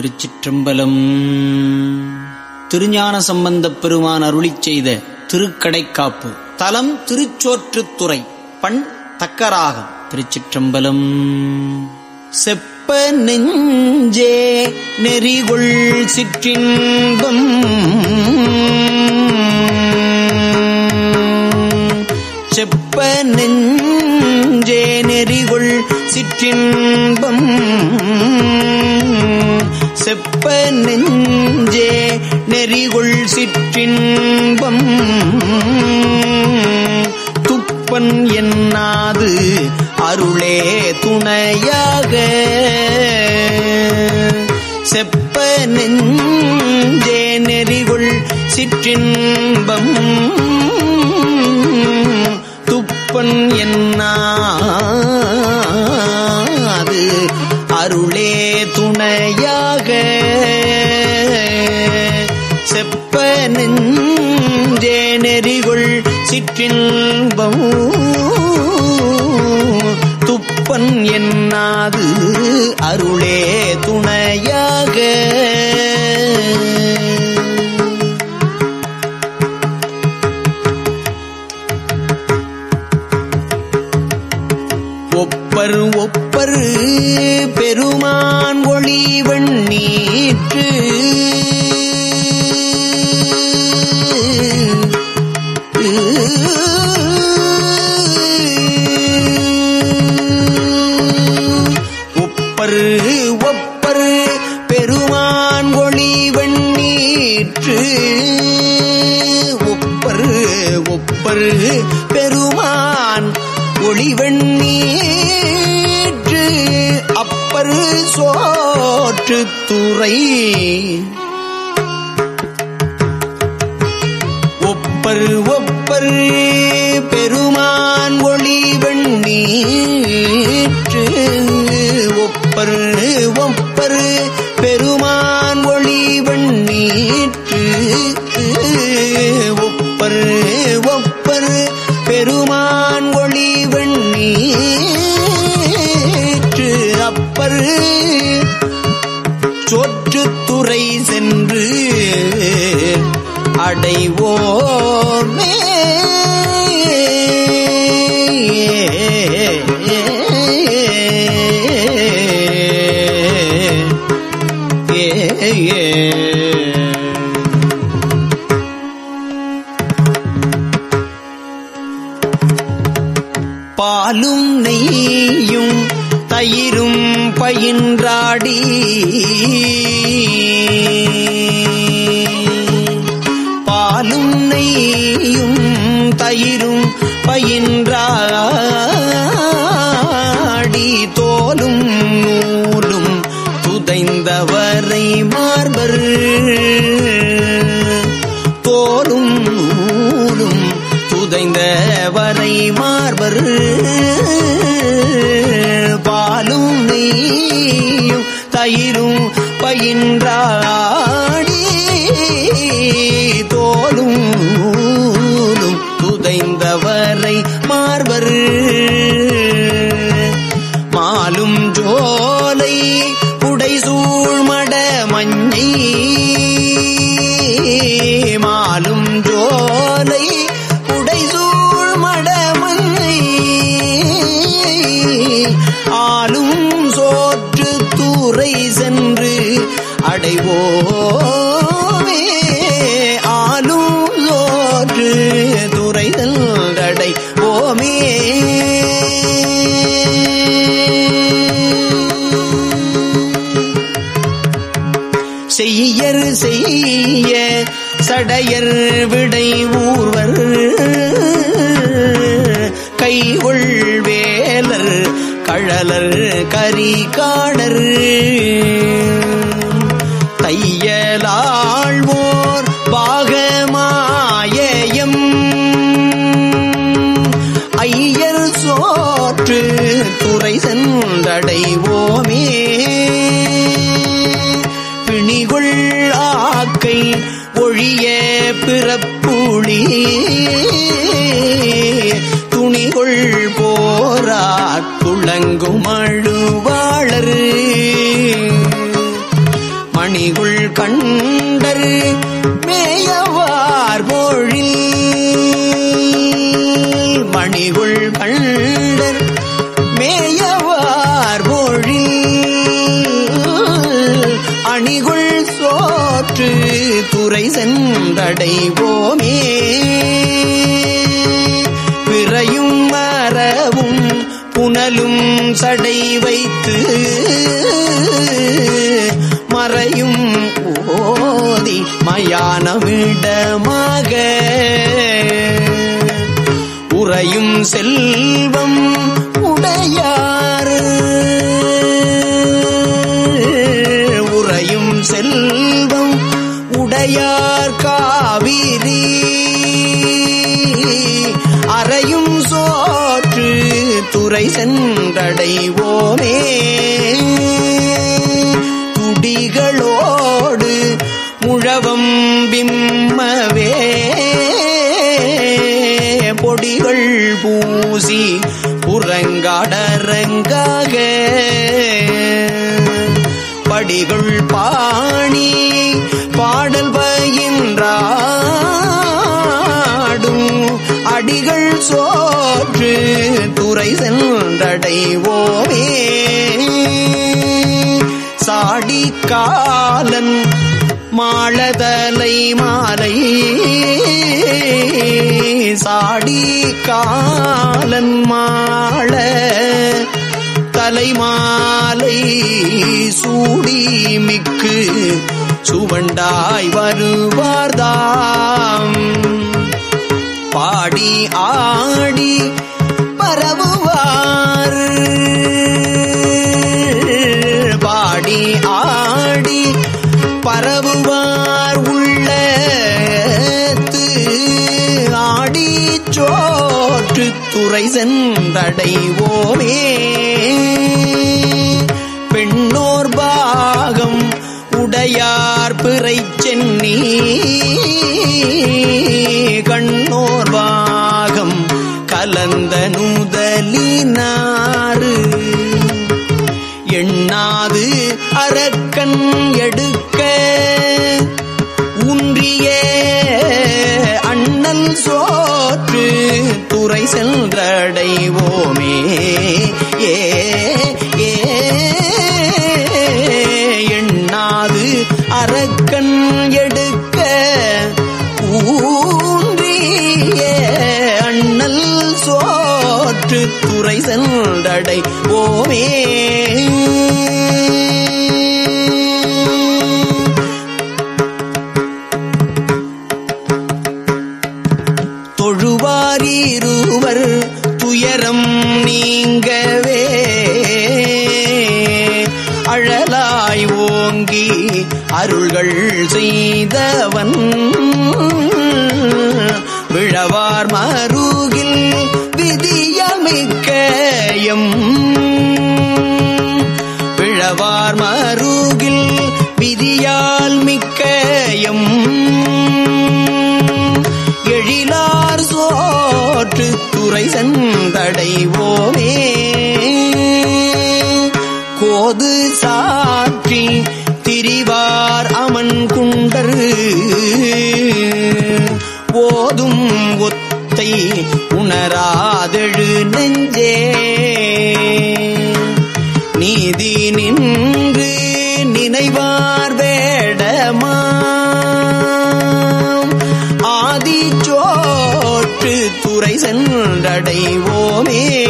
திருச்சிற்றம்பலம். திருஞான சம்பந்தப் பெருமான் அருளி செய்த திருக்கடைக்காப்பு. தலம் திருச்சோற்றுத்துறை பண் தக்கராகம். திருச்சிற்றம்பலம். செப்ப நெஞ்சே நெறிகுள் சிற்றின்பம். செப்ப நெஞ்சே நெறிகுள் சிற்றின்பம். துப்பன் என்னாது அருளே துணையாக. செப்ப நெஞ்சே நெறிகுள் சிற்றின்பம். துப்பன் என்னாது அருளே துணையாக சிற்றின்பம் துப்பன் என்னாது அருளே துணையாக. ஒப்பர் ஒப்பர் பெருமான் ஒளி நீற்று ஒப்பர் பெருமான் ஒளி வெண்ணீற்று. ஒப்பர் ஒப்பர் பெருமான் ஒளி வெண்ணீற்று. அப்பர் சோற்று துறை ஒப்பர் ஒப்பர் பெருமான் ஒளி வெண்ணீற்று. ஒப்பர் ஒப்பர் பெருமான் ஒளி வெண்ணீற்று. ஒப்பர் ஒப்பர் பெருமான் ஒளி வெண்ணீற்று. அப்பர் சோற்றுத்துறை சென்று அடைவோமே. பாலும் நெய்யும் தயிரும் பயின்றாடி. பயின்றாடி தோலும் நூலும் துதைந்தவரை மார்பர். தோலும் நூலும் துதைந்தவரை மார்பர். பாலும் நெய்யும் தயிரும் பயின்றாடி செய்ய சடையர் விடை ஊர்வர். கைகொள் வேலர் கழலர் கரிகாடர் தையலா ஒழிய பிறப்புளி துணிகொள் போரா துளங்கும் அழுவாளர். மணிகுள் கண்டர் மேயவார் மொழி மணிகுள் கண்டர் மேயவார் மொழி அணிகுள் சோ சோற்று துறை சென்றடைவோமே பிறையும் மரவும் புனலும் சடை வைத்து மறையும் ஓதி மயானமிடமாக. உறையும் செல்வம் உடையா துறை சென்றடைவோமே. குடிகளோடு முழவம் பிம்மவே பொடிகள் பூசி புறங்காடரங்காக படிகள் பாணி சோற்று துறை சென்றடைவோமே. சாடி காலன் மாளதலை மாலை சாடி காலன் மாள தலைமாலை சூடி மிக்கு சுவண்டாய் வருவார்தாம் ஆடி பரவுவார் பாடி ஆடி பரவுவார் உள்ளத்து. ஆடி சோற்று துறை சென்றடைவோமே பெண்ணோர் பாகம் உடையார் பிறை சென்னி. கலந்த நூதலினாறு எண்ணாது அரக்கன் எடுக்க. ஊன்றிய அண்ணல் சோற்று. துறை சென்றடைவோமே. ஓமே தொழுவாரீருவர் துயரம் நீங்கவே. அழலாய் ஓங்கி அருள்கள் செய்தவன். விழவார் மருகில் விதியமிக்க எம். சென்றடைவோமே ஓமே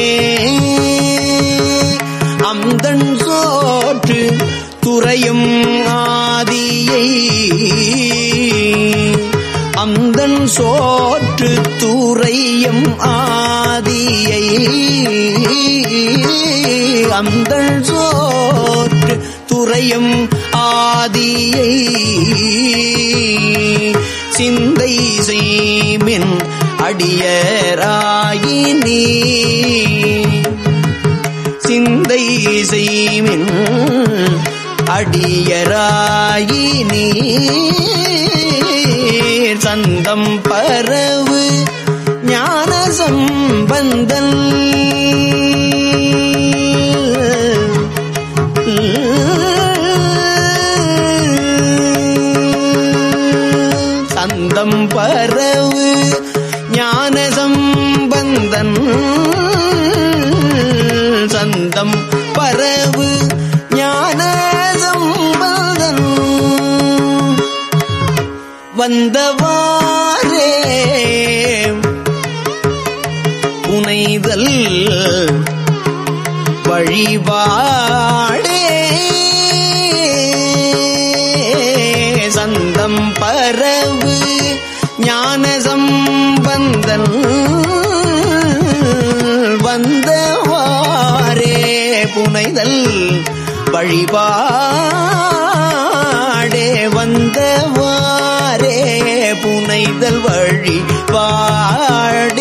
அந்தன் சோற்று துறையும் ஆதியை. அந்தன் சோற்று துறையும் ஆதியை. அந்தன் சோற்று துறையும் ஆதியை. சிந்தை செய்மின் அடியராயினீ சிந்தை செய்மின் அடியராயினீ சந்தம் பரவு ஞான சம்பந்தன் மரபு ஞான சம்பந்தன் வந்தவாரே புனைதல் வழிபாடே. சந்தம் பரவு ஞான சம்பந்தன் வந்த புனைதல் வழிபாடே வந்தவாரே புனைதல் வழிபாட